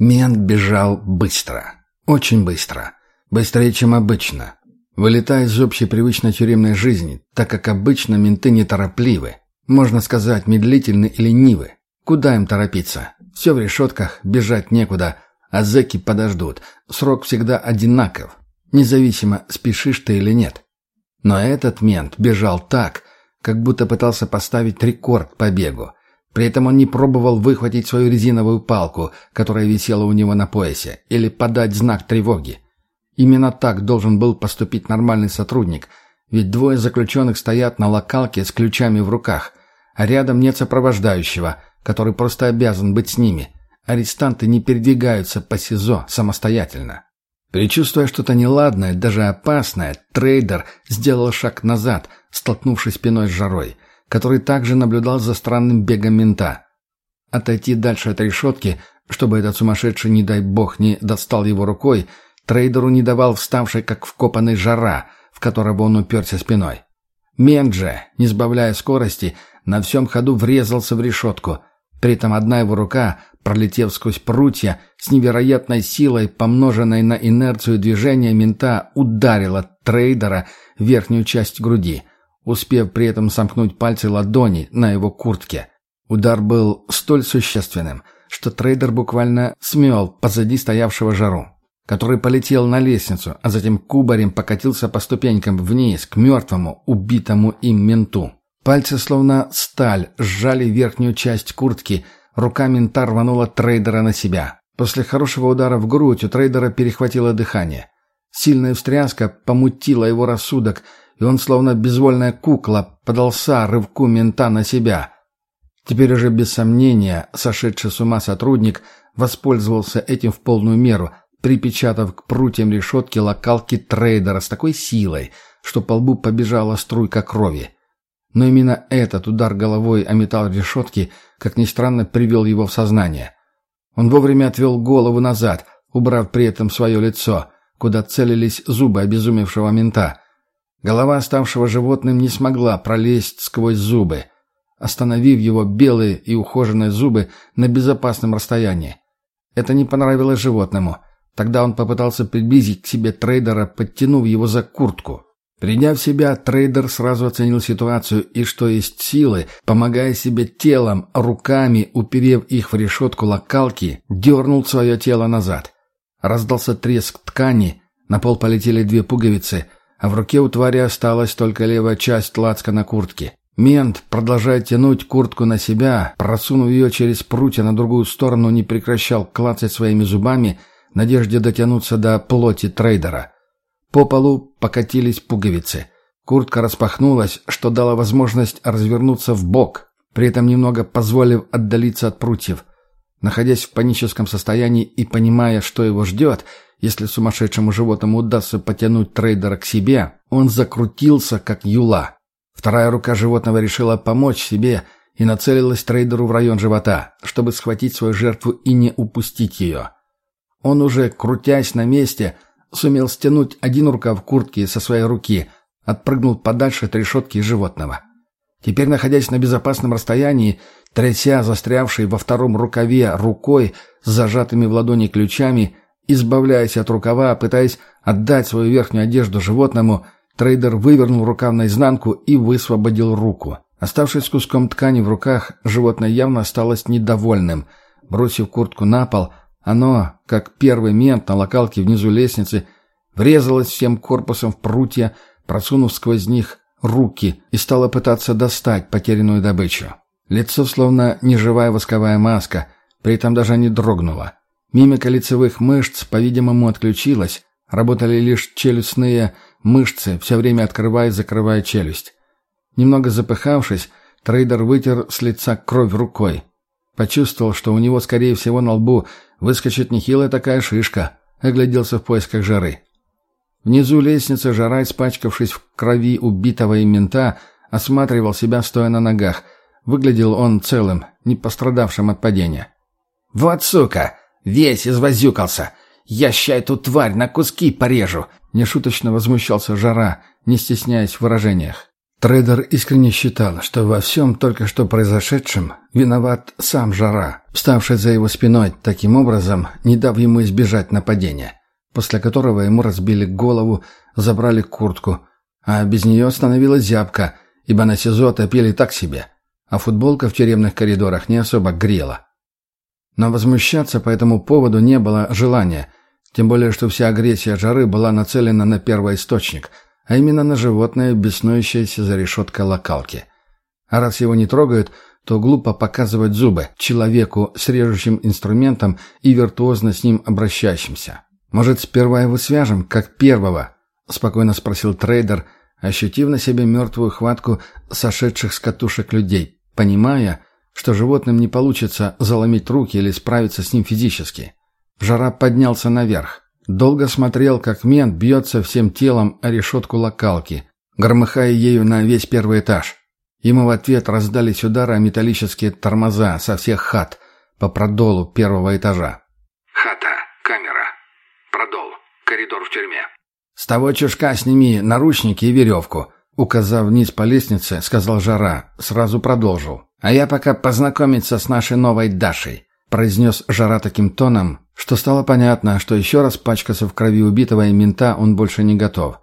Мент бежал быстро. Очень быстро. Быстрее, чем обычно. Вылетая из общей привычной тюремной жизни, так как обычно менты неторопливы. Можно сказать, медлительны и ленивы. Куда им торопиться? Все в решетках, бежать некуда, а зэки подождут. Срок всегда одинаков. Независимо, спешишь ты или нет. Но этот мент бежал так, как будто пытался поставить рекорд по бегу. При этом он не пробовал выхватить свою резиновую палку, которая висела у него на поясе, или подать знак тревоги. Именно так должен был поступить нормальный сотрудник, ведь двое заключенных стоят на локалке с ключами в руках, а рядом нет сопровождающего, который просто обязан быть с ними. Арестанты не передвигаются по СИЗО самостоятельно. Причувствуя что-то неладное, даже опасное, трейдер сделал шаг назад, столкнувшись спиной с жарой – который также наблюдал за странным бегом мента. Отойти дальше от решетки, чтобы этот сумасшедший, не дай бог, не достал его рукой, трейдеру не давал вставший, как вкопанный жара, в которого он уперся спиной. Мент же, не сбавляя скорости, на всем ходу врезался в решетку. При этом одна его рука, пролетев сквозь прутья, с невероятной силой, помноженной на инерцию движения мента, ударила трейдера в верхнюю часть груди – успев при этом сомкнуть пальцы ладони на его куртке. Удар был столь существенным, что трейдер буквально смел позади стоявшего жару, который полетел на лестницу, а затем кубарем покатился по ступенькам вниз к мертвому, убитому им менту. Пальцы, словно сталь, сжали верхнюю часть куртки, рука мента рванула трейдера на себя. После хорошего удара в грудь у трейдера перехватило дыхание. Сильная встряска помутила его рассудок, и он, словно безвольная кукла, подался рывку мента на себя. Теперь уже без сомнения сошедший с ума сотрудник воспользовался этим в полную меру, припечатав к прутьям решетки локалки трейдера с такой силой, что по лбу побежала струйка крови. Но именно этот удар головой о металл решетки, как ни странно, привел его в сознание. Он вовремя отвел голову назад, убрав при этом свое лицо, куда целились зубы обезумевшего мента. Голова ставшего животным не смогла пролезть сквозь зубы, остановив его белые и ухоженные зубы на безопасном расстоянии. Это не понравилось животному. Тогда он попытался приблизить к себе трейдера, подтянув его за куртку. Придя в себя, трейдер сразу оценил ситуацию и, что есть силы, помогая себе телом, руками, уперев их в решетку локалки, дернул свое тело назад. Раздался треск ткани, на пол полетели две пуговицы — а в руке у твари осталась только левая часть лацка на куртке. Мент, продолжая тянуть куртку на себя, просунув ее через прутья на другую сторону, не прекращал клацать своими зубами надежде дотянуться до плоти трейдера. По полу покатились пуговицы. Куртка распахнулась, что дало возможность развернуться в бок, при этом немного позволив отдалиться от прутьев. Находясь в паническом состоянии и понимая, что его ждет, если сумасшедшему животному удастся потянуть трейдера к себе, он закрутился, как юла. Вторая рука животного решила помочь себе и нацелилась трейдеру в район живота, чтобы схватить свою жертву и не упустить ее. Он уже, крутясь на месте, сумел стянуть один рукав куртки со своей руки, отпрыгнул подальше от решетки животного. Теперь, находясь на безопасном расстоянии, тряся застрявшей во втором рукаве рукой с зажатыми в ладони ключами, Избавляясь от рукава, пытаясь отдать свою верхнюю одежду животному, трейдер вывернул рукав наизнанку и высвободил руку. Оставшись куском ткани в руках, животное явно осталось недовольным. Бросив куртку на пол, оно, как первый мент на локалке внизу лестницы, врезалось всем корпусом в прутья, просунув сквозь них руки и стало пытаться достать потерянную добычу. Лицо словно неживая восковая маска, при этом даже не дрогнуло. Мимика лицевых мышц, по-видимому, отключилась. Работали лишь челюстные мышцы, все время открывая и закрывая челюсть. Немного запыхавшись, трейдер вытер с лица кровь рукой. Почувствовал, что у него, скорее всего, на лбу выскочит нехилая такая шишка. Огляделся в поисках жары. Внизу лестницы жара, испачкавшись в крови убитого им мента, осматривал себя, стоя на ногах. Выглядел он целым, не пострадавшим от падения. «Вот сука! Весь извозюкался. Я ща эту тварь на куски порежу!» Нешуточно возмущался Жара, не стесняясь в выражениях. Трейдер искренне считал, что во всем только что произошедшем виноват сам Жара, вставший за его спиной таким образом, не дав ему избежать нападения, после которого ему разбили голову, забрали куртку, а без нее становилась зябка, ибо на СИЗО отопили так себе, а футболка в тюремных коридорах не особо грела. Но возмущаться по этому поводу не было желания, тем более что вся агрессия Жары была нацелена на первоисточник, а именно на животное, беснующееся за решеткой локалки. А раз его не трогают, то глупо показывать зубы человеку с режущим инструментом и виртуозно с ним обращающимся. «Может, сперва его свяжем, как первого?» — спокойно спросил трейдер, ощутив на себе мертвую хватку сошедших с катушек людей, понимая, что животным не получится заломить руки или справиться с ним физически. Жара поднялся наверх. Долго смотрел, как мент бьется всем телом о решетку локалки, громыхая ею на весь первый этаж. Ему в ответ раздались удары о металлические тормоза со всех хат по продолу первого этажа. «Хата, камера, продол, коридор в тюрьме». «С того чушка сними наручники и веревку», — указав вниз по лестнице, сказал Жара, сразу продолжил. «А я пока познакомиться с нашей новой Дашей», — произнес Жара таким тоном, что стало понятно, что еще раз пачкаться в крови убитого и мента он больше не готов.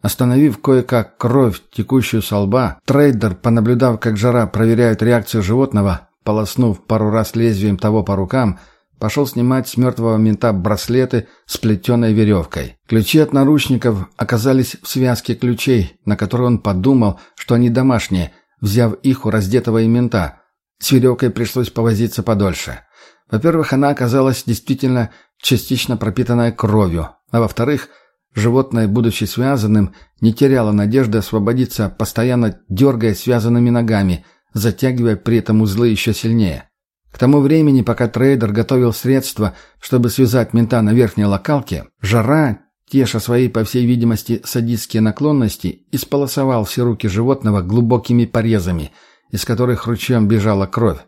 Остановив кое-как кровь, текущую со лба, трейдер, понаблюдав, как жара проверяет реакцию животного, полоснув пару раз лезвием того по рукам, пошел снимать с мертвого мента браслеты с плетеной веревкой. Ключи от наручников оказались в связке ключей, на которые он подумал, что они домашние, взяв их у раздетого и мента. С веревкой пришлось повозиться подольше. Во-первых, она оказалась действительно частично пропитанная кровью, а во-вторых – Животное, будучи связанным, не теряло надежды освободиться, постоянно дергая связанными ногами, затягивая при этом узлы еще сильнее. К тому времени, пока трейдер готовил средства, чтобы связать мента на верхней локалке, жара, теша своей, по всей видимости, садистские наклонности, исполосовал все руки животного глубокими порезами, из которых ручьем бежала кровь.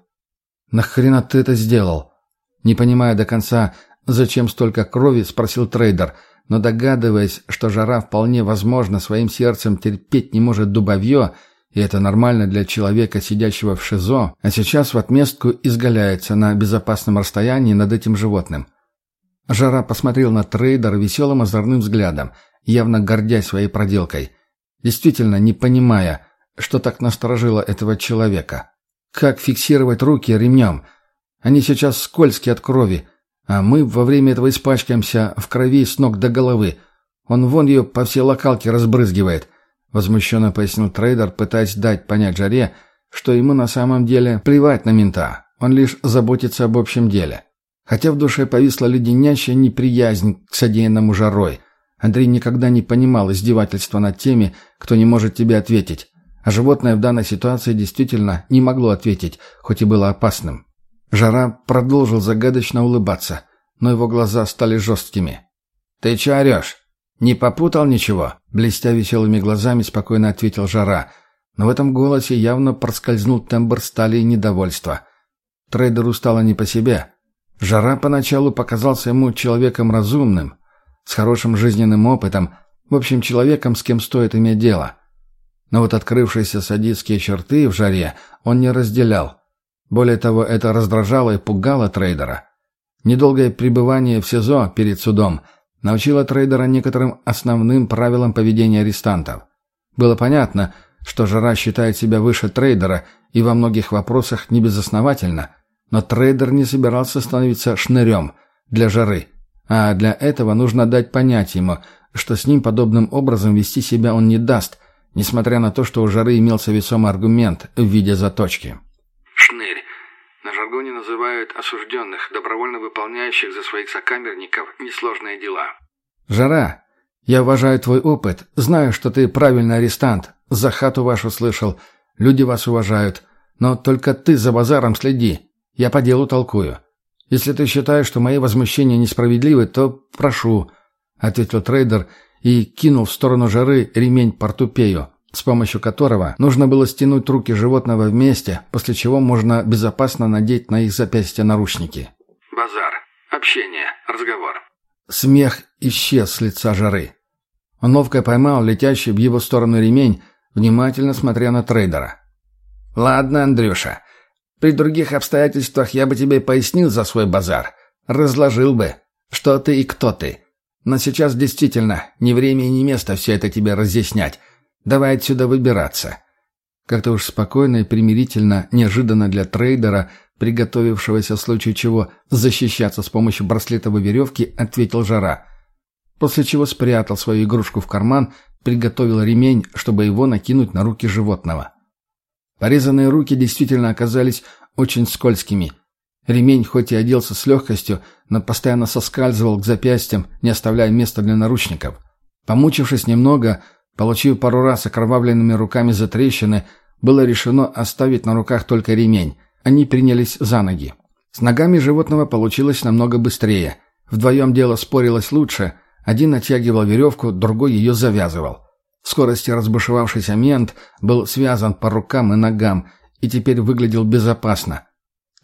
«Нахрена ты это сделал?» Не понимая до конца, зачем столько крови, спросил трейдер – но догадываясь, что жара вполне возможно своим сердцем терпеть не может дубовье, и это нормально для человека, сидящего в ШИЗО, а сейчас в отместку изгаляется на безопасном расстоянии над этим животным. Жара посмотрел на трейдера веселым озорным взглядом, явно гордясь своей проделкой, действительно не понимая, что так насторожило этого человека. Как фиксировать руки ремнем? Они сейчас скользкие от крови, а мы во время этого испачкаемся в крови с ног до головы. Он вон ее по всей локалке разбрызгивает», — возмущенно пояснил трейдер, пытаясь дать понять Жаре, что ему на самом деле плевать на мента. Он лишь заботится об общем деле. Хотя в душе повисла леденящая неприязнь к содеянному жарой. Андрей никогда не понимал издевательства над теми, кто не может тебе ответить. А животное в данной ситуации действительно не могло ответить, хоть и было опасным. Жара продолжил загадочно улыбаться, но его глаза стали жесткими. «Ты че орешь? Не попутал ничего?» Блестя веселыми глазами, спокойно ответил Жара. Но в этом голосе явно проскользнул тембр стали и недовольства. Трейдеру стало не по себе. Жара поначалу показался ему человеком разумным, с хорошим жизненным опытом, в общем, человеком, с кем стоит иметь дело. Но вот открывшиеся садистские черты в жаре он не разделял – более того, это раздражало и пугало трейдера. Недолгое пребывание в СИЗО перед судом научило трейдера некоторым основным правилам поведения арестантов. Было понятно, что Жара считает себя выше трейдера и во многих вопросах небезосновательно, но трейдер не собирался становиться шнырем для Жары, а для этого нужно дать понять ему, что с ним подобным образом вести себя он не даст, несмотря на то, что у Жары имелся весомый аргумент в виде заточки называют осужденных, добровольно выполняющих за своих сокамерников несложные дела. «Жара, я уважаю твой опыт, знаю, что ты правильный арестант, за хату вашу слышал, люди вас уважают, но только ты за базаром следи, я по делу толкую. Если ты считаешь, что мои возмущения несправедливы, то прошу», — ответил трейдер и кинул в сторону жары ремень портупею с помощью которого нужно было стянуть руки животного вместе, после чего можно безопасно надеть на их запястья наручники. «Базар. Общение. Разговор». Смех исчез с лица жары. Он ловко поймал летящий в его сторону ремень, внимательно смотря на трейдера. «Ладно, Андрюша, При других обстоятельствах я бы тебе пояснил за свой базар. Разложил бы, что ты и кто ты. Но сейчас действительно ни время и ни место все это тебе разъяснять. Давай отсюда выбираться». Как-то уж спокойно и примирительно, неожиданно для трейдера, приготовившегося в случае чего защищаться с помощью браслетовой веревки, ответил Жара. После чего спрятал свою игрушку в карман, приготовил ремень, чтобы его накинуть на руки животного. Порезанные руки действительно оказались очень скользкими. Ремень хоть и оделся с легкостью, но постоянно соскальзывал к запястьям, не оставляя места для наручников. Помучившись немного, получив пару раз окровавленными руками за трещины, было решено оставить на руках только ремень. Они принялись за ноги. С ногами животного получилось намного быстрее. Вдвоем дело спорилось лучше. Один натягивал веревку, другой ее завязывал. В скорости разбушевавшийся мент был связан по рукам и ногам и теперь выглядел безопасно.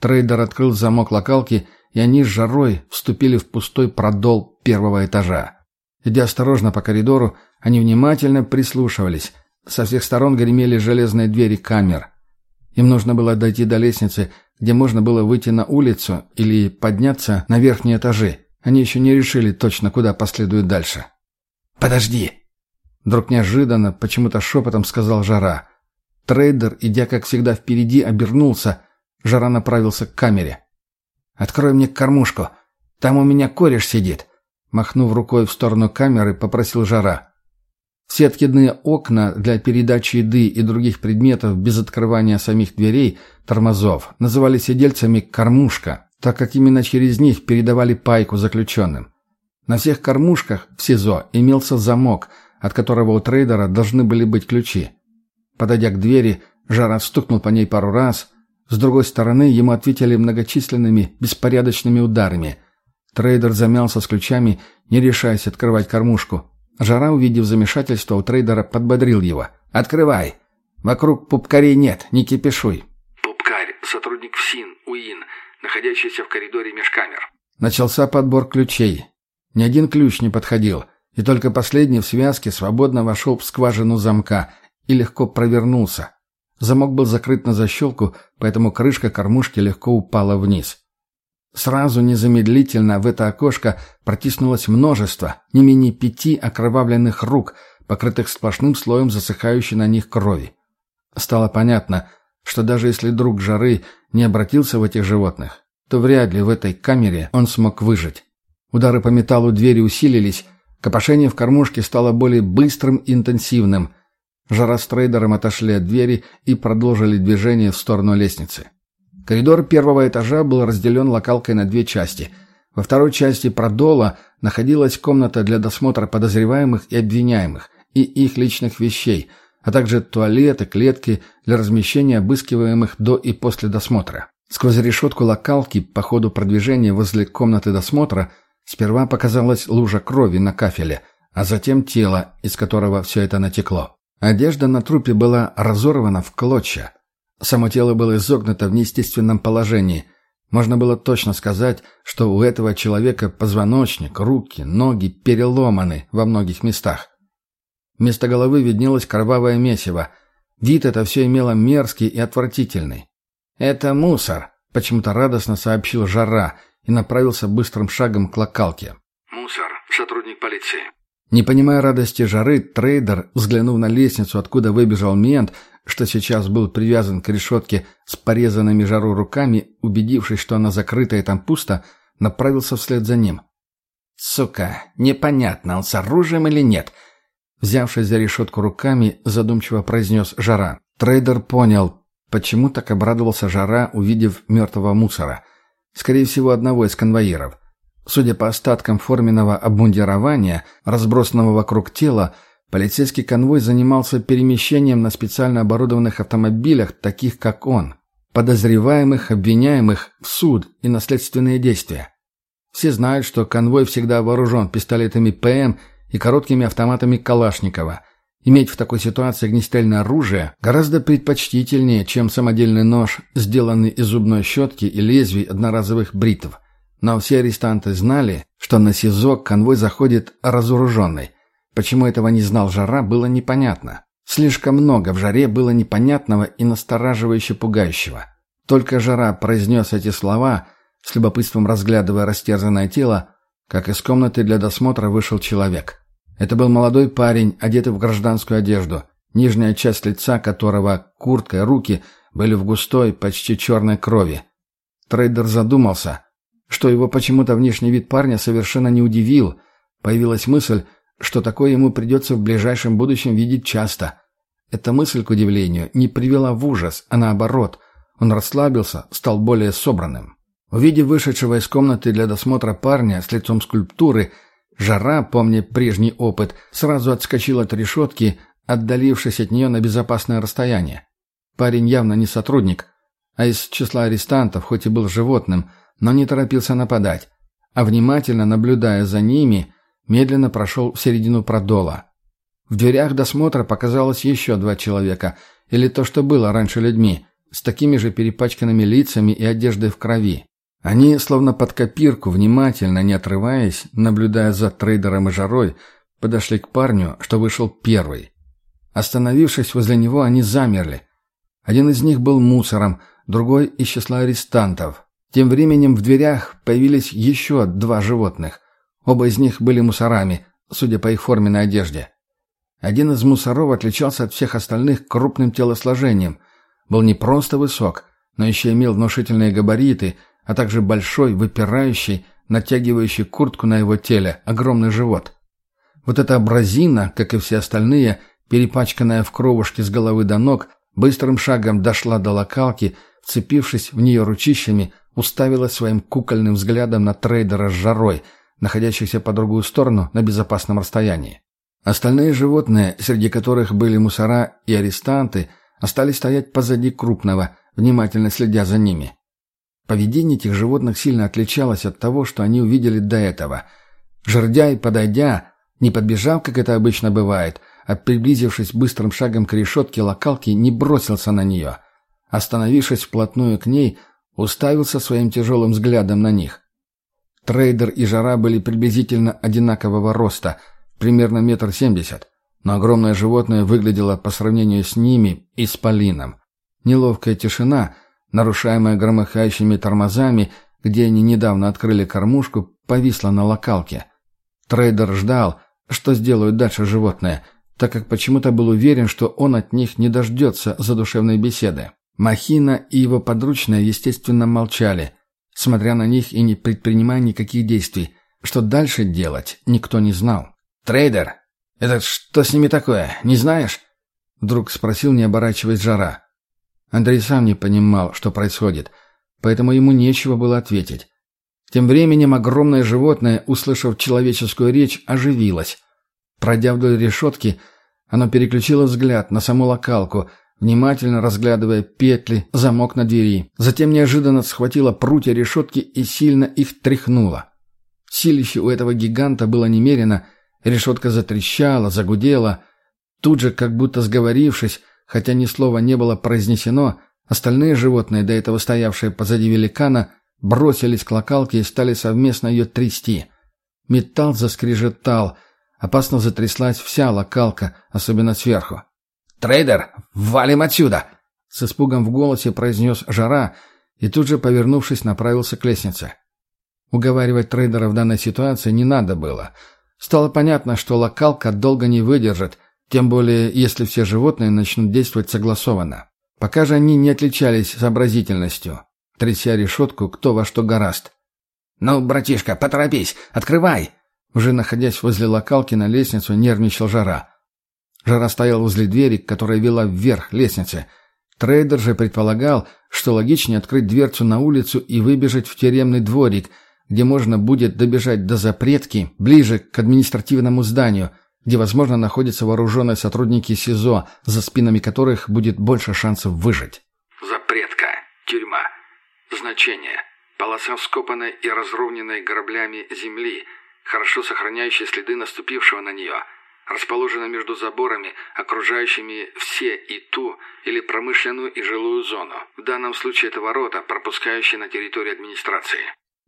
Трейдер открыл замок локалки, и они с жарой вступили в пустой продол первого этажа. Идя осторожно по коридору, они внимательно прислушивались. Со всех сторон гремели железные двери камер. Им нужно было дойти до лестницы, где можно было выйти на улицу или подняться на верхние этажи. Они еще не решили точно, куда последуют дальше. «Подожди!» Вдруг неожиданно, почему-то шепотом сказал Жара. Трейдер, идя как всегда впереди, обернулся. Жара направился к камере. «Открой мне кормушку. Там у меня кореш сидит». Махнув рукой в сторону камеры, попросил Жара. Все откидные окна для передачи еды и других предметов без открывания самих дверей, тормозов, называли сидельцами «кормушка», так как именно через них передавали пайку заключенным. На всех кормушках в СИЗО имелся замок – от которого у трейдера должны были быть ключи. Подойдя к двери, Жара стукнул по ней пару раз. С другой стороны, ему ответили многочисленными, беспорядочными ударами. Трейдер замялся с ключами, не решаясь открывать кормушку. Жара, увидев замешательство у трейдера, подбодрил его. «Открывай! Вокруг пупкарей нет, не кипишуй!» «Пупкарь, сотрудник ФСИН, УИН, находящийся в коридоре межкамер». Начался подбор ключей. Ни один ключ не подходил — и только последний в связке свободно вошел в скважину замка и легко провернулся. Замок был закрыт на защелку, поэтому крышка кормушки легко упала вниз. Сразу незамедлительно в это окошко протиснулось множество, не менее пяти окровавленных рук, покрытых сплошным слоем засыхающей на них крови. Стало понятно, что даже если друг жары не обратился в этих животных, то вряд ли в этой камере он смог выжить. Удары по металлу двери усилились, Копошение в кормушке стало более быстрым и интенсивным. Жара с трейдером отошли от двери и продолжили движение в сторону лестницы. Коридор первого этажа был разделен локалкой на две части. Во второй части продола находилась комната для досмотра подозреваемых и обвиняемых и их личных вещей, а также туалеты, клетки для размещения обыскиваемых до и после досмотра. Сквозь решетку локалки по ходу продвижения возле комнаты досмотра – Сперва показалась лужа крови на кафеле, а затем тело, из которого все это натекло. Одежда на трупе была разорвана в клочья. Само тело было изогнуто в неестественном положении. Можно было точно сказать, что у этого человека позвоночник, руки, ноги переломаны во многих местах. Вместо головы виднелось кровавое месиво. Вид это все имело мерзкий и отвратительный. «Это мусор», — почему-то радостно сообщил Жара — и направился быстрым шагом к локалке. «Мусор, сотрудник полиции». Не понимая радости жары, трейдер, взглянув на лестницу, откуда выбежал мент, что сейчас был привязан к решетке с порезанными жару руками, убедившись, что она закрыта и там пусто, направился вслед за ним. «Сука, непонятно, он с оружием или нет?» Взявшись за решетку руками, задумчиво произнес Жара. Трейдер понял, почему так обрадовался Жара, увидев мертвого мусора. Скорее всего, одного из конвоиров. Судя по остаткам форменного обмундирования, разбросанного вокруг тела, полицейский конвой занимался перемещением на специально оборудованных автомобилях, таких как он. Подозреваемых, обвиняемых в суд и наследственные действия. Все знают, что конвой всегда вооружен пистолетами ПМ и короткими автоматами Калашникова – Иметь в такой ситуации огнестрельное оружие гораздо предпочтительнее, чем самодельный нож, сделанный из зубной щетки и лезвий одноразовых бритв. Но все арестанты знали, что на СИЗО конвой заходит разоруженный. Почему этого не знал Жара, было непонятно. Слишком много в Жаре было непонятного и настораживающе пугающего. Только Жара произнес эти слова, с любопытством разглядывая растерзанное тело, как из комнаты для досмотра вышел человек. Это был молодой парень, одетый в гражданскую одежду, нижняя часть лица которого, куртка и руки были в густой, почти черной крови. Трейдер задумался, что его почему-то внешний вид парня совершенно не удивил. Появилась мысль, что такое ему придется в ближайшем будущем видеть часто. Эта мысль, к удивлению, не привела в ужас, а наоборот. Он расслабился, стал более собранным. Увидев вышедшего из комнаты для досмотра парня с лицом скульптуры, Жара, помня прежний опыт, сразу отскочил от решетки, отдалившись от нее на безопасное расстояние. Парень явно не сотрудник, а из числа арестантов, хоть и был животным, но не торопился нападать, а внимательно наблюдая за ними, медленно прошел в середину продола. В дверях досмотра показалось еще два человека, или то, что было раньше людьми, с такими же перепачканными лицами и одеждой в крови. Они, словно под копирку, внимательно, не отрываясь, наблюдая за трейдером и жарой, подошли к парню, что вышел первый. Остановившись возле него, они замерли. Один из них был мусором, другой — из числа арестантов. Тем временем в дверях появились еще два животных. Оба из них были мусорами, судя по их форменной одежде. Один из мусоров отличался от всех остальных крупным телосложением. Был не просто высок, но еще имел внушительные габариты — а также большой, выпирающий, натягивающий куртку на его теле, огромный живот. Вот эта абразина, как и все остальные, перепачканная в кровушке с головы до ног, быстрым шагом дошла до локалки, вцепившись в нее ручищами, уставилась своим кукольным взглядом на трейдера с жарой, находящихся по другую сторону на безопасном расстоянии. Остальные животные, среди которых были мусора и арестанты, остались стоять позади крупного, внимательно следя за ними. Поведение этих животных сильно отличалось от того, что они увидели до этого. Жердяй, подойдя, не подбежав, как это обычно бывает, а приблизившись быстрым шагом к решетке локалки, не бросился на нее. Остановившись вплотную к ней, уставился своим тяжелым взглядом на них. Трейдер и Жара были приблизительно одинакового роста, примерно метр семьдесят, но огромное животное выглядело по сравнению с ними исполином. Неловкая тишина — нарушаемая громыхающими тормозами, где они недавно открыли кормушку, повисла на локалке. Трейдер ждал, что сделают дальше животные, так как почему-то был уверен, что он от них не дождется задушевной беседы. Махина и его подручные, естественно, молчали, смотря на них и не предпринимая никаких действий. Что дальше делать, никто не знал. «Трейдер, это что с ними такое, не знаешь?» Вдруг спросил, не оборачиваясь Жара. Андрей сам не понимал, что происходит, поэтому ему нечего было ответить. Тем временем огромное животное, услышав человеческую речь, оживилось. Пройдя вдоль решетки, оно переключило взгляд на саму локалку, внимательно разглядывая петли, замок на двери. Затем неожиданно схватило прутья решетки и сильно их тряхнуло. Силище у этого гиганта было немерено, решетка затрещала, загудела. Тут же, как будто сговорившись, Хотя ни слова не было произнесено, остальные животные, до этого стоявшие позади великана, бросились к локалке и стали совместно ее трясти. Металл заскрежетал, опасно затряслась вся локалка, особенно сверху. «Трейдер, валим отсюда!» С испугом в голосе произнес Жара и тут же, повернувшись, направился к лестнице. Уговаривать трейдера в данной ситуации не надо было. Стало понятно, что локалка долго не выдержит – тем более, если все животные начнут действовать согласованно. Пока же они не отличались сообразительностью. Тряся решетку, кто во что гораст. «Ну, братишка, поторопись! Открывай!» Уже находясь возле локалки на лестницу, нервничал Жара. Жара стоял возле двери, которая вела вверх лестницы. Трейдер же предполагал, что логичнее открыть дверцу на улицу и выбежать в тюремный дворик, где можно будет добежать до запретки, ближе к административному зданию, где, возможно, находятся вооруженные сотрудники СИЗО, за спинами которых будет больше шансов выжить. Запретка. Тюрьма. Значение. Полоса вскопанной и разровненной граблями земли, хорошо сохраняющая следы наступившего на нее. Расположена между заборами, окружающими все и ту или промышленную и жилую зону. В данном случае это ворота, пропускающие на территорию администрации.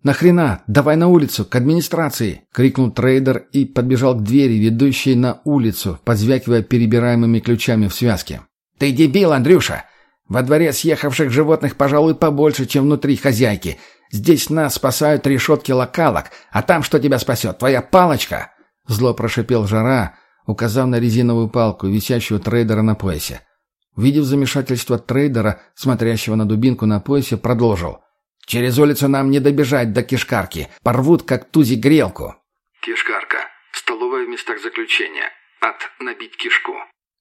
«Нахрена? Давай на улицу, к администрации!» — крикнул трейдер и подбежал к двери, ведущей на улицу, позвякивая перебираемыми ключами в связке. «Ты дебил, Андрюша! Во дворе съехавших животных, пожалуй, побольше, чем внутри хозяйки. Здесь нас спасают решетки локалок, а там что тебя спасет? Твоя палочка?» Зло прошипел жара, указав на резиновую палку, висящую трейдера на поясе. Увидев замешательство трейдера, смотрящего на дубинку на поясе, продолжил. «Через улицу нам не добежать до кишкарки. Порвут, как тузи, грелку». Кишкарка. Столовая в местах заключения. От «набить кишку».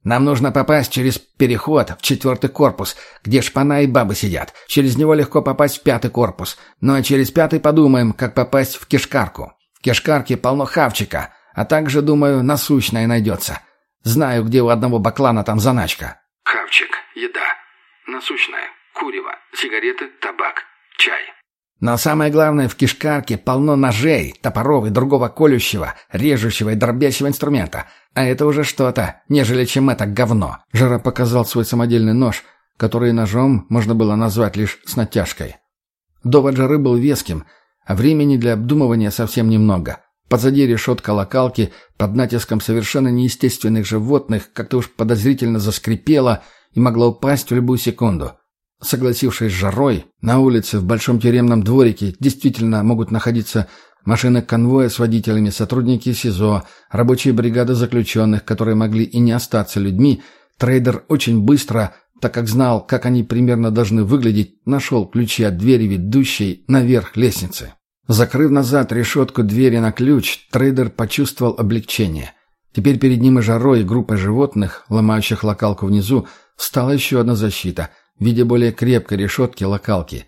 «Нам нужно попасть через переход в четвертый корпус, где шпана и бабы сидят. Через него легко попасть в пятый корпус. Ну а через пятый подумаем, как попасть в кишкарку. В кишкарке полно хавчика, а также, думаю, насущное найдется. Знаю, где у одного баклана там заначка». Хавчик. Еда. Насущная. Курево. Сигареты. Табак. Чай. Но самое главное, в кишкарке полно ножей, топоров и другого колющего, режущего и дробящего инструмента. А это уже что-то, нежели чем это говно. Жара показал свой самодельный нож, который ножом можно было назвать лишь с натяжкой. Довод Жары был веским, а времени для обдумывания совсем немного. Позади решетка локалки под натиском совершенно неестественных животных как-то уж подозрительно заскрипела и могла упасть в любую секунду. Согласившись с жарой, на улице в большом тюремном дворике действительно могут находиться машины конвоя с водителями, сотрудники СИЗО, рабочие бригады заключенных, которые могли и не остаться людьми, трейдер очень быстро, так как знал, как они примерно должны выглядеть, нашел ключи от двери, ведущей наверх лестницы. Закрыв назад решетку двери на ключ, трейдер почувствовал облегчение. Теперь перед ним и жарой, и группой животных, ломающих локалку внизу, стала еще одна защита — в виде более крепкой решетки локалки.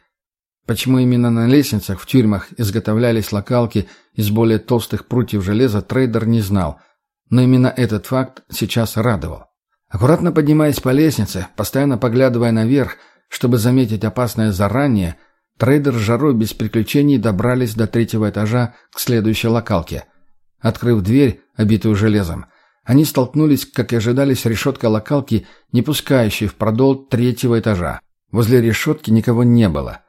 Почему именно на лестницах в тюрьмах изготовлялись локалки из более толстых прутьев железа, трейдер не знал. Но именно этот факт сейчас радовал. Аккуратно поднимаясь по лестнице, постоянно поглядывая наверх, чтобы заметить опасное заранее, трейдер с жарой без приключений добрались до третьего этажа к следующей локалке. Открыв дверь, обитую железом, они столкнулись, как и ожидали, с решеткой локалки, не пускающей в продол третьего этажа. Возле решетки никого не было.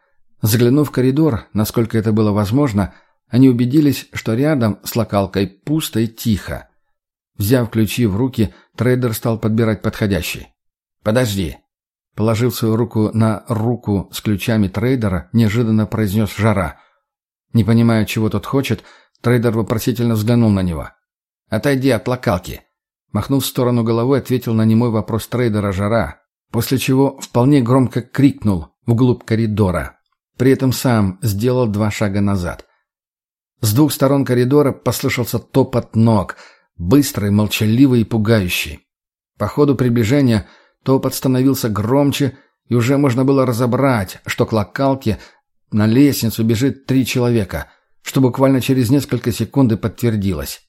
Заглянув в коридор, насколько это было возможно, они убедились, что рядом с локалкой пусто и тихо. Взяв ключи в руки, трейдер стал подбирать подходящий. «Подожди!» Положив свою руку на руку с ключами трейдера, неожиданно произнес Жара. Не понимая, чего тот хочет, трейдер вопросительно взглянул на него. «Отойди от локалки!» Махнув в сторону головой, ответил на немой вопрос трейдера Жара, после чего вполне громко крикнул вглубь коридора. При этом сам сделал два шага назад. С двух сторон коридора послышался топот ног, быстрый, молчаливый и пугающий. По ходу приближения топот становился громче, и уже можно было разобрать, что к локалке на лестницу бежит три человека, что буквально через несколько секунд и подтвердилось.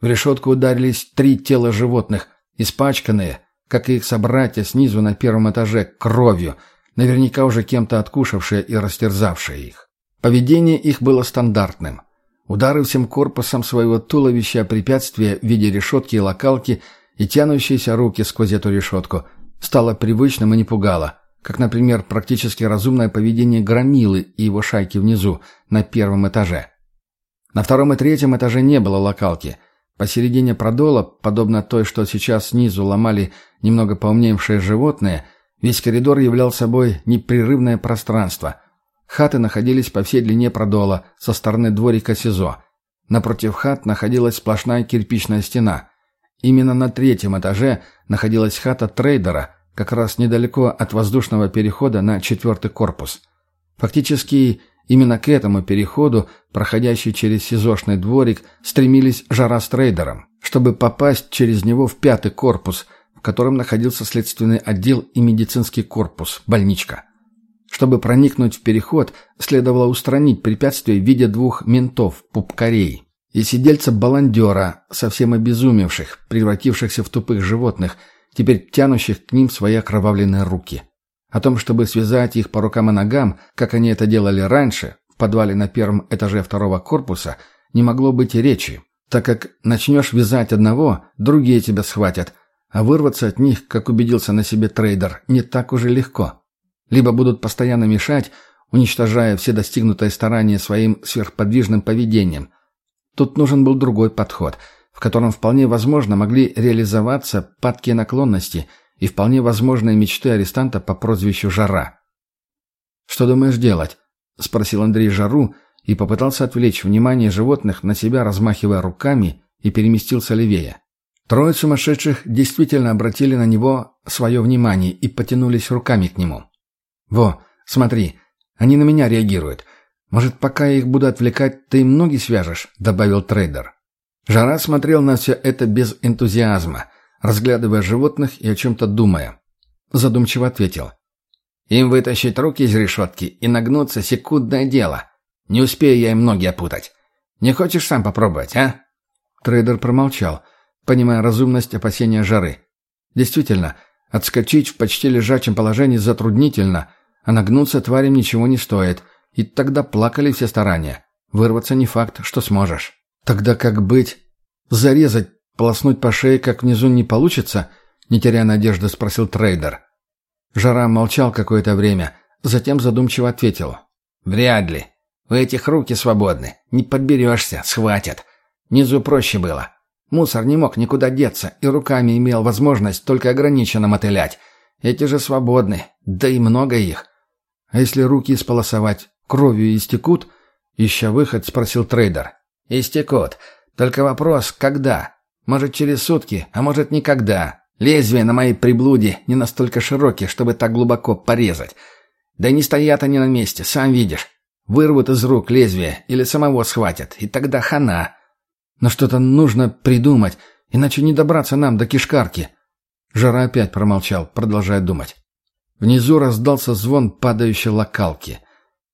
В решетку ударились три тела животных, испачканные, как и их собратья снизу на первом этаже, кровью, наверняка уже кем-то откушавшие и растерзавшие их. Поведение их было стандартным. Удары всем корпусом своего туловища препятствия в виде решетки и локалки и тянущиеся руки сквозь эту решетку стало привычным и не пугало, как, например, практически разумное поведение Громилы и его шайки внизу, на первом этаже. На втором и третьем этаже не было локалки – Посередине продола, подобно той, что сейчас снизу ломали немного поумневшие животные, весь коридор являл собой непрерывное пространство. Хаты находились по всей длине продола, со стороны дворика СИЗО. Напротив хат находилась сплошная кирпичная стена. Именно на третьем этаже находилась хата трейдера, как раз недалеко от воздушного перехода на четвертый корпус. Фактически Именно к этому переходу, проходящий через СИЗОшный дворик, стремились жара с трейдером, чтобы попасть через него в пятый корпус, в котором находился следственный отдел и медицинский корпус, больничка. Чтобы проникнуть в переход, следовало устранить препятствие в виде двух ментов, пупкарей, и сидельца-баландера, совсем обезумевших, превратившихся в тупых животных, теперь тянущих к ним свои окровавленные руки. О том, чтобы связать их по рукам и ногам, как они это делали раньше, в подвале на первом этаже второго корпуса, не могло быть и речи, так как начнешь вязать одного, другие тебя схватят, а вырваться от них, как убедился на себе трейдер, не так уже легко. Либо будут постоянно мешать, уничтожая все достигнутые старания своим сверхподвижным поведением. Тут нужен был другой подход, в котором вполне возможно могли реализоваться падкие наклонности – и вполне возможные мечты арестанта по прозвищу Жара. «Что думаешь делать?» — спросил Андрей Жару и попытался отвлечь внимание животных на себя, размахивая руками, и переместился левее. Трое сумасшедших действительно обратили на него свое внимание и потянулись руками к нему. «Во, смотри, они на меня реагируют. Может, пока я их буду отвлекать, ты им ноги свяжешь?» — добавил трейдер. Жара смотрел на все это без энтузиазма, разглядывая животных и о чем-то думая. Задумчиво ответил. «Им вытащить руки из решетки и нагнуться — секундное дело. Не успею я им ноги опутать. Не хочешь сам попробовать, а?» Трейдер промолчал, понимая разумность опасения жары. Действительно, отскочить в почти лежачем положении затруднительно, а нагнуться тварям ничего не стоит, и тогда плакали все старания. Вырваться не факт, что сможешь. Тогда как быть? Зарезать, полоснуть по шее, как внизу не получится? Не теряя надежды, спросил трейдер. Жара молчал какое-то время, затем задумчиво ответил. «Вряд ли. У этих руки свободны. Не подберешься, схватят. Низу проще было. Мусор не мог никуда деться и руками имел возможность только ограниченно мотылять. Эти же свободны, да и много их. А если руки сполосовать, кровью истекут? Ища выход, спросил трейдер. Истекут. Только вопрос, когда? Может, через сутки, а может, никогда. Лезвия на моей приблуде не настолько широкие, чтобы так глубоко порезать. Да и не стоят они на месте, сам видишь. Вырвут из рук лезвие или самого схватят, и тогда хана. Но что-то нужно придумать, иначе не добраться нам до кишкарки. Жара опять промолчал, продолжая думать. Внизу раздался звон падающей локалки.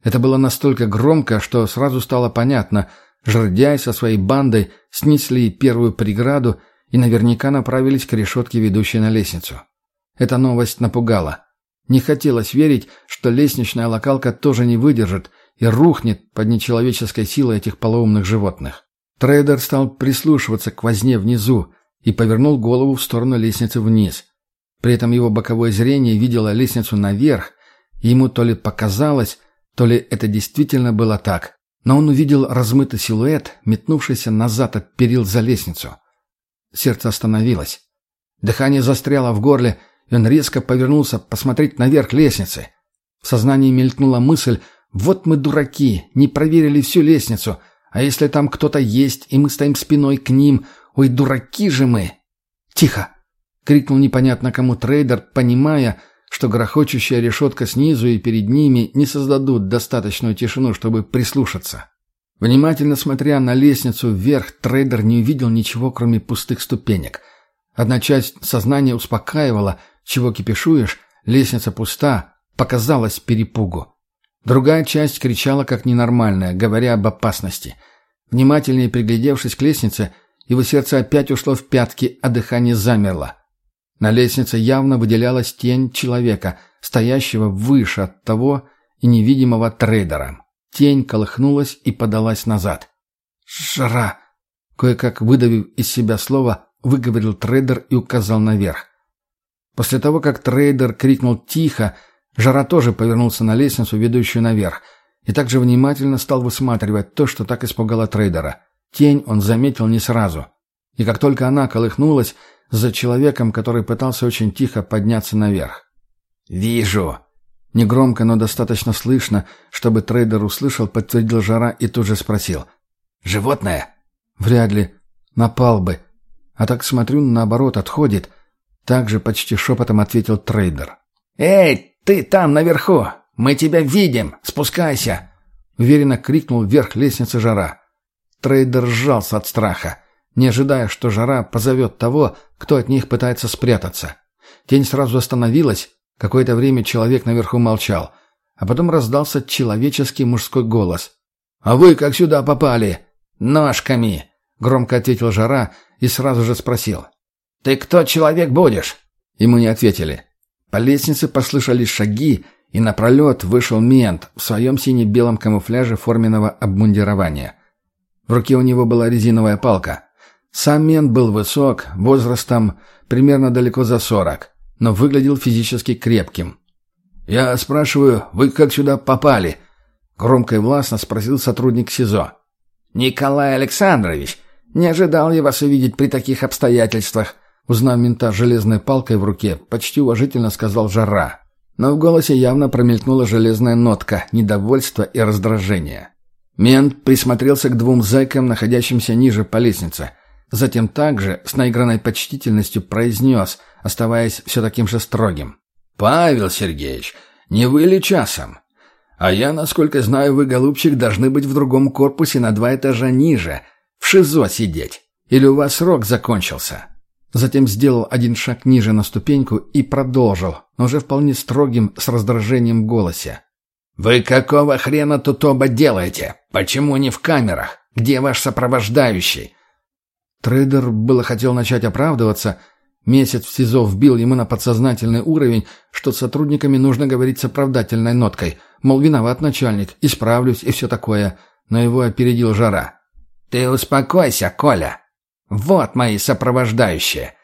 Это было настолько громко, что сразу стало понятно, жердяй со своей бандой снесли первую преграду и наверняка направились к решетке, ведущей на лестницу. Эта новость напугала. Не хотелось верить, что лестничная локалка тоже не выдержит и рухнет под нечеловеческой силой этих полоумных животных. Трейдер стал прислушиваться к возне внизу и повернул голову в сторону лестницы вниз. При этом его боковое зрение видело лестницу наверх, и ему то ли показалось, то ли это действительно было так. Но он увидел размытый силуэт, метнувшийся назад от перил за лестницу. Сердце остановилось. Дыхание застряло в горле, и он резко повернулся посмотреть наверх лестницы. В сознании мелькнула мысль «Вот мы дураки, не проверили всю лестницу, а если там кто-то есть, и мы стоим спиной к ним, ой, дураки же мы!» «Тихо!» — крикнул непонятно кому трейдер, понимая, что грохочущая решетка снизу и перед ними не создадут достаточную тишину, чтобы прислушаться. Внимательно смотря на лестницу вверх, трейдер не увидел ничего, кроме пустых ступенек. Одна часть сознания успокаивала, чего кипишуешь, лестница пуста, показалась перепугу. Другая часть кричала как ненормальная, говоря об опасности. Внимательнее приглядевшись к лестнице, его сердце опять ушло в пятки, а дыхание замерло. На лестнице явно выделялась тень человека, стоящего выше оттого и невидимого трейдера. Тень колыхнулась и подалась назад. «Жара!» Кое-как выдавив из себя слово, выговорил трейдер и указал наверх. После того, как трейдер крикнул «тихо», Жара тоже повернулся на лестницу, ведущую наверх, и также внимательно стал высматривать то, что так испугало трейдера. Тень он заметил не сразу. И как только она колыхнулась, за человеком, который пытался очень тихо подняться наверх. «Вижу!» Негромко, но достаточно слышно, чтобы трейдер услышал, подтвердил Жара и тут же спросил. «Животное?» «Вряд ли. Напал бы. А так смотрю, наоборот, отходит». Также почти шепотом ответил трейдер. «Эй, ты там, наверху! Мы тебя видим! Спускайся!» Уверенно крикнул вверх лестницы Жара. Трейдер сжался от страха, не ожидая, что Жара позовет того, кто от них пытается спрятаться. Тень сразу остановилась, Какое-то время человек наверху молчал, а потом раздался человеческий мужской голос. «А вы как сюда попали?» «Ножками», — громко ответил Жара и сразу же спросил. «Ты кто человек будешь?» Ему не ответили. По лестнице послышались шаги, и напролет вышел мент в своем сине-белом камуфляже форменного обмундирования. В руке у него была резиновая палка. Сам мент был высок, возрастом примерно далеко за сорок но выглядел физически крепким. «Я спрашиваю, вы как сюда попали?» Громко и властно спросил сотрудник СИЗО. «Николай Александрович, не ожидал я вас увидеть при таких обстоятельствах», Узнав мента железной палкой в руке, почти уважительно сказал «Жара». Но в голосе явно промелькнула железная нотка недовольства и раздражения. Мент присмотрелся к двум зайкам, находящимся ниже по лестнице. Затем также, с наигранной почтительностью, произнес, оставаясь все таким же строгим. «Павел Сергеевич, не вы ли часом? А я, насколько знаю, вы, голубчик, должны быть в другом корпусе на два этажа ниже, в ШИЗО сидеть. Или у вас срок закончился?» Затем сделал один шаг ниже на ступеньку и продолжил, но уже вполне строгим, с раздражением в голосе. «Вы какого хрена тут оба делаете? Почему не в камерах? Где ваш сопровождающий?» Трейдер было хотел начать оправдываться. Месяц в СИЗО вбил ему на подсознательный уровень, что с сотрудниками нужно говорить с оправдательной ноткой. Мол, виноват начальник, исправлюсь и все такое. Но его опередил жара. «Ты успокойся, Коля. Вот мои сопровождающие!»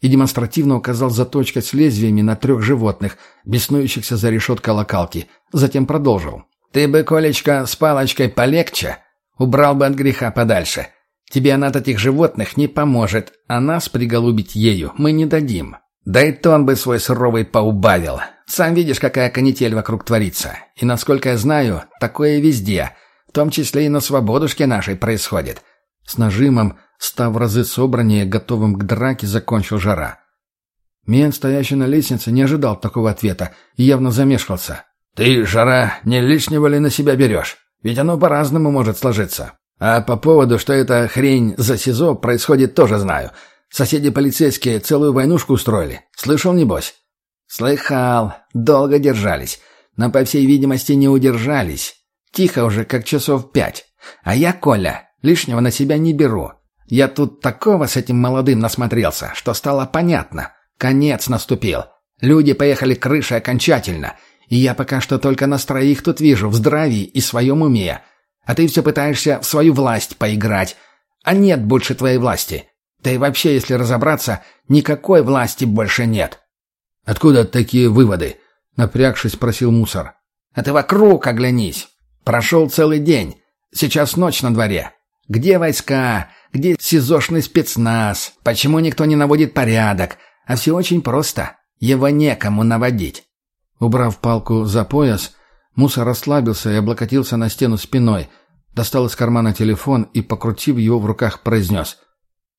И демонстративно указал заточкой с лезвиями на трех животных, беснующихся за решеткой локалки. Затем продолжил. «Ты бы, Колечка, с палочкой полегче. Убрал бы от греха подальше. Тебе она от этих животных не поможет, а нас приголубить ею мы не дадим. Да и тон бы свой суровый поубавил. Сам видишь, какая канитель вокруг творится. И, насколько я знаю, такое везде, в том числе и на свободушке нашей происходит». С нажимом Став разы собраннее, готовым к драке, закончил жара. Мен, стоящий на лестнице, не ожидал такого ответа и явно замешкался. «Ты, жара, не лишнего ли на себя берешь? Ведь оно по-разному может сложиться. А по поводу, что эта хрень за СИЗО происходит, тоже знаю. Соседи полицейские целую войнушку устроили. Слышал, небось?» «Слыхал. Долго держались. Но, по всей видимости, не удержались. Тихо уже, как часов пять. А я, Коля, лишнего на себя не беру. Я тут такого с этим молодым насмотрелся, что стало понятно. Конец наступил. Люди поехали крышей окончательно. И я пока что только нас троих тут вижу, в здравии и своем уме. А ты все пытаешься в свою власть поиграть. А нет больше твоей власти. Да и вообще, если разобраться, никакой власти больше нет. «Откуда такие выводы?» — напрягшись, спросил мусор. «А ты вокруг оглянись. Прошел целый день. Сейчас ночь на дворе. Где войска? Где СИЗОшный спецназ? Почему никто не наводит порядок? А все очень просто. Его некому наводить. Убрав палку за пояс, Муса расслабился и облокотился на стену спиной, достал из кармана телефон и, покрутив его в руках, произнес.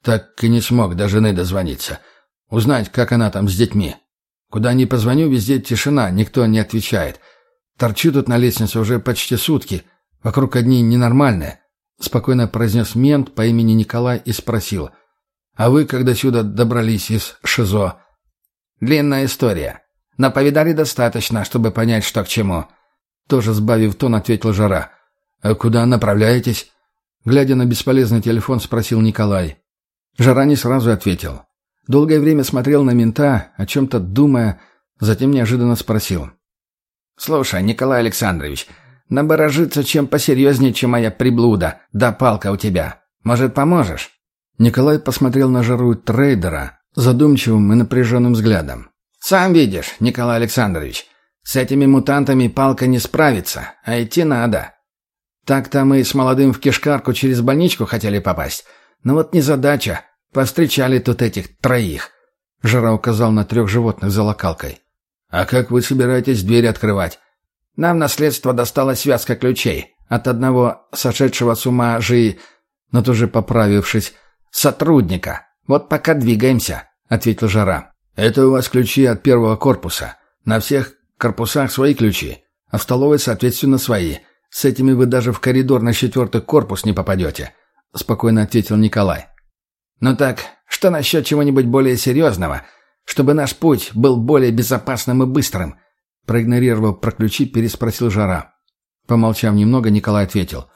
«Так и не смог до жены дозвониться. Узнать, как она там с детьми. Куда ни позвоню, везде тишина, никто не отвечает. Торчу тут на лестнице уже почти сутки. Вокруг одни ненормальные. — спокойно произнес мент по имени Николай и спросил. «А вы когда сюда добрались из ШИЗО?» «Длинная история. Но повидали достаточно, чтобы понять, что к чему». Тоже сбавив тон, ответил Жара. «А куда направляетесь?» Глядя на бесполезный телефон, спросил Николай. Жара не сразу ответил. Долгое время смотрел на мента, о чем-то думая, затем неожиданно спросил. «Слушай, Николай Александрович, Наборожиться чем посерьезнее, чем моя приблуда. Да палка у тебя. Может, поможешь?» Николай посмотрел на жару трейдера задумчивым и напряженным взглядом. «Сам видишь, Николай Александрович, с этими мутантами палка не справится, а идти надо. Так-то мы с молодым в кишкарку через больничку хотели попасть. Но вот незадача. Повстречали тут этих троих». Жара указал на трех животных за локалкой. «А как вы собираетесь дверь открывать?» Нам наследство досталась связка ключей. От одного сошедшего с ума жи... Но тоже поправившись, сотрудника. Вот пока двигаемся, — ответил Жара. Это у вас ключи от первого корпуса. На всех корпусах свои ключи, а в столовой, соответственно, свои. С этими вы даже в коридор на четвертый корпус не попадете, — спокойно ответил Николай. Ну так, что насчет чего-нибудь более серьезного, чтобы наш путь был более безопасным и быстрым? — Проигнорировав про ключи, переспросил Жара. Помолчав немного, Николай ответил.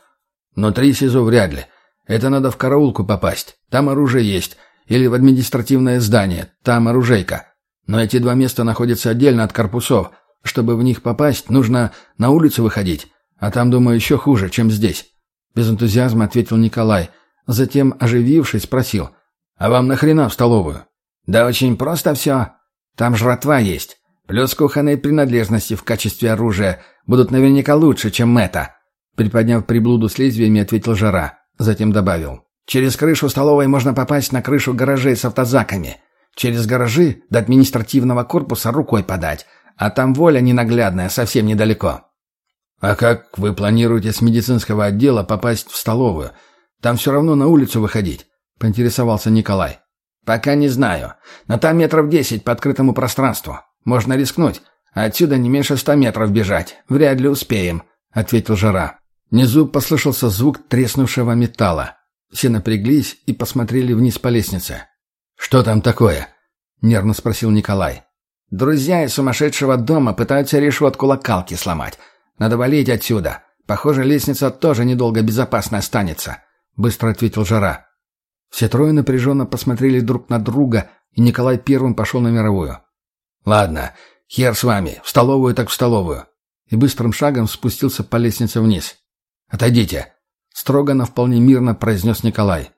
«Внутри СИЗО вряд ли. Это надо в караулку попасть. Там оружие есть. Или в административное здание. Там оружейка. Но эти два места находятся отдельно от корпусов. Чтобы в них попасть, нужно на улицу выходить. А там, думаю, еще хуже, чем здесь». Без энтузиазма ответил Николай. Затем, оживившись, спросил. «А вам нахрена в столовую?» «Да очень просто все. Там жратва есть. Плюс кухонные принадлежности в качестве оружия будут наверняка лучше, чем это. Приподняв приблуду с лезвиями, ответил Жара. Затем добавил. Через крышу столовой можно попасть на крышу гаражей с автозаками. Через гаражи до административного корпуса рукой подать. А там воля ненаглядная, совсем недалеко». «А как вы планируете с медицинского отдела попасть в столовую? Там все равно на улицу выходить», — поинтересовался Николай. «Пока не знаю. Но там метров десять по открытому пространству. Можно рискнуть. Отсюда не меньше ста метров бежать. Вряд ли успеем», — ответил Жара. Внизу послышался звук треснувшего металла. Все напряглись и посмотрели вниз по лестнице. «Что там такое?» — нервно спросил Николай. «Друзья из сумасшедшего дома пытаются решетку локалки сломать. Надо валить отсюда. Похоже, лестница тоже недолго безопасно останется», — быстро ответил Жара. Все трое напряженно посмотрели друг на друга, и Николай первым пошел на мировую. «Ладно, хер с вами. В столовую так в столовую». И быстрым шагом спустился по лестнице вниз. «Отойдите», — строго, но вполне мирно произнес Николай.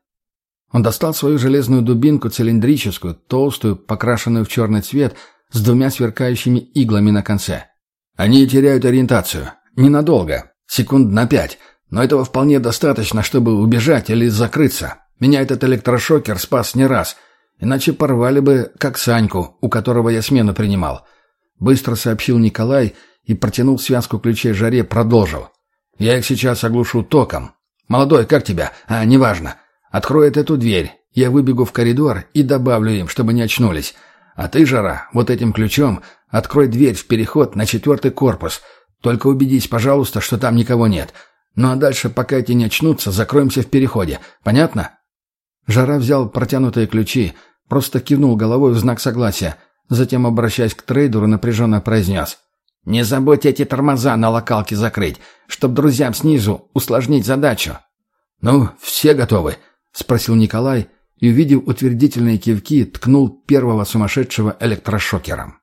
Он достал свою железную дубинку цилиндрическую, толстую, покрашенную в черный цвет, с двумя сверкающими иглами на конце. Они теряют ориентацию. Ненадолго. Секунд на пять. Но этого вполне достаточно, чтобы убежать или закрыться. Меня этот электрошокер спас не раз. Иначе порвали бы, как Саньку, у которого я смену принимал. Быстро сообщил Николай и протянул связку ключей жаре, продолжил. Я их сейчас оглушу током. Молодой, как тебя? А, неважно. Откроет эту дверь. Я выбегу в коридор и добавлю им, чтобы не очнулись. А ты, Жара, вот этим ключом открой дверь в переход на четвертый корпус. Только убедись, пожалуйста, что там никого нет. Ну а дальше, пока эти не очнутся, закроемся в переходе. Понятно?» Жара взял протянутые ключи, просто кивнул головой в знак согласия. Затем, обращаясь к трейдеру, напряженно произнес. «Не забудь эти тормоза на локалке закрыть, чтобы друзьям снизу усложнить задачу». «Ну, все готовы», — спросил Николай и, увидев утвердительные кивки, ткнул первого сумасшедшего электрошокером.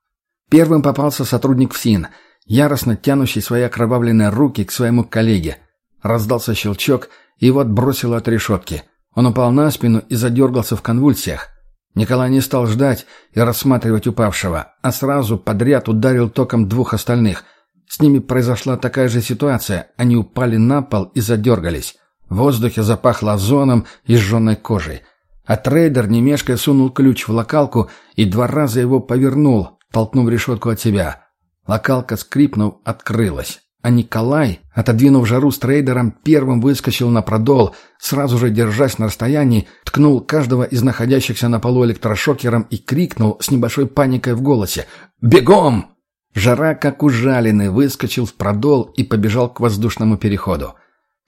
Первым попался сотрудник ФСИН, яростно тянущий свои окровавленные руки к своему коллеге. Раздался щелчок, и его отбросило от решетки. Он упал на спину и задергался в конвульсиях. Николай не стал ждать и рассматривать упавшего, а сразу подряд ударил током двух остальных. С ними произошла такая же ситуация, они упали на пол и задергались. В воздухе запахло озоном и сжженной кожей. А трейдер, не мешкая, сунул ключ в локалку и два раза его повернул, толкнув решетку от себя. Локалка, скрипнув, открылась. А Николай, отодвинув жару с трейдером, первым выскочил на продол, сразу же держась на расстоянии, ткнул каждого из находящихся на полу электрошокером и крикнул с небольшой паникой в голосе «Бегом!». Жара, как ужаленный, выскочил в продол и побежал к воздушному переходу.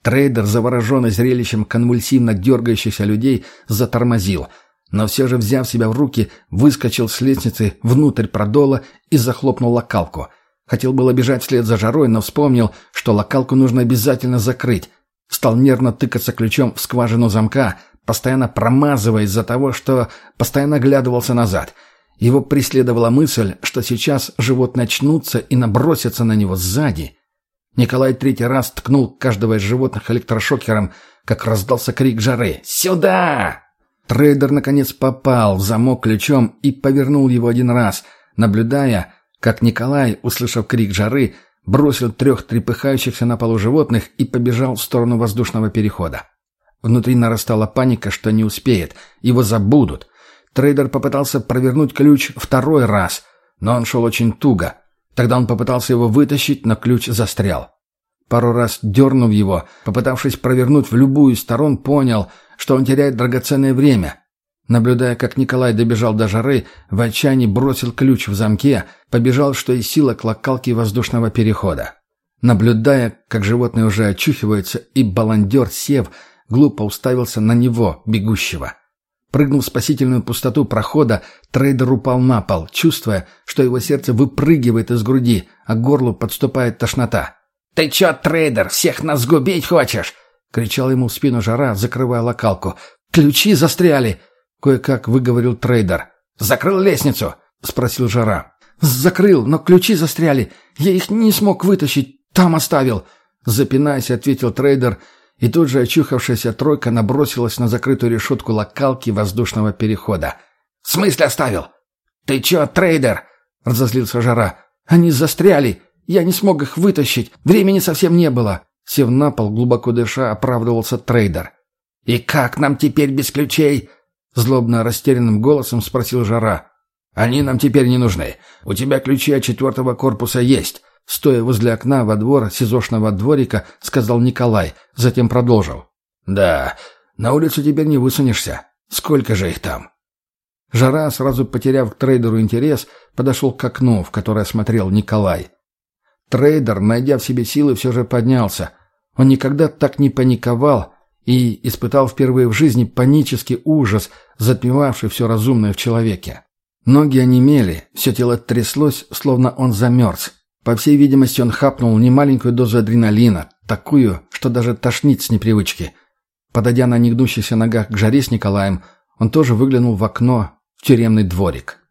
Трейдер, завороженный зрелищем конвульсивно дергающихся людей, затормозил, но все же, взяв себя в руки, выскочил с лестницы внутрь продола и захлопнул локалку. Хотел было бежать вслед за жарой, но вспомнил, что локалку нужно обязательно закрыть. Стал нервно тыкаться ключом в скважину замка, постоянно промазывая из-за того, что постоянно глядывался назад. Его преследовала мысль, что сейчас живот начнутся и набросятся на него сзади — Николай третий раз ткнул каждого из животных электрошокером, как раздался крик жары «Сюда!». Трейдер, наконец, попал в замок ключом и повернул его один раз, наблюдая, как Николай, услышав крик жары, бросил трех трепыхающихся на полу животных и побежал в сторону воздушного перехода. Внутри нарастала паника, что не успеет, его забудут. Трейдер попытался провернуть ключ второй раз, но он шел очень туго — Тогда он попытался его вытащить, но ключ застрял. Пару раз дернув его, попытавшись провернуть в любую из сторон, понял, что он теряет драгоценное время. Наблюдая, как Николай добежал до жары, в отчаянии бросил ключ в замке, побежал, что из силы к локалке воздушного перехода. Наблюдая, как животные уже очухиваются, и баландер, сев, глупо уставился на него, бегущего. Прыгнув в спасительную пустоту прохода, трейдер упал на пол, чувствуя, что его сердце выпрыгивает из груди, а к горлу подступает тошнота. «Ты чё, трейдер, всех нас сгубить хочешь?» — кричал ему в спину жара, закрывая локалку. «Ключи застряли!» — кое-как выговорил трейдер. «Закрыл лестницу?» — спросил жара. «Закрыл, но ключи застряли. Я их не смог вытащить, там оставил!» Запинаясь, ответил трейдер — и тут же очухавшаяся тройка набросилась на закрытую решетку локалки воздушного перехода. «В смысле оставил? Ты чё, трейдер?» — разозлился Жара. «Они застряли. Я не смог их вытащить. Времени совсем не было». Сев на пол, глубоко дыша, оправдывался трейдер. «И как нам теперь без ключей?» Злобно растерянным голосом спросил Жара. «Они нам теперь не нужны. У тебя ключи от четвертого корпуса есть». Стоя возле окна во двор сизошного дворика, сказал Николай, затем продолжил. «Да, на улицу теперь не высунешься. Сколько же их там?» Жара, сразу потеряв к трейдеру интерес, подошел к окну, в которое смотрел Николай. Трейдер, найдя в себе силы, все же поднялся. Он никогда так не паниковал и испытал впервые в жизни панический ужас, затмевавший все разумное в человеке. Ноги онемели, все тело тряслось, словно он замерз. По всей видимости, он хапнул немаленькую дозу адреналина, такую, что даже тошнит с непривычки. Подойдя на негнущихся ногах к жаре с Николаем, он тоже выглянул в окно в тюремный дворик.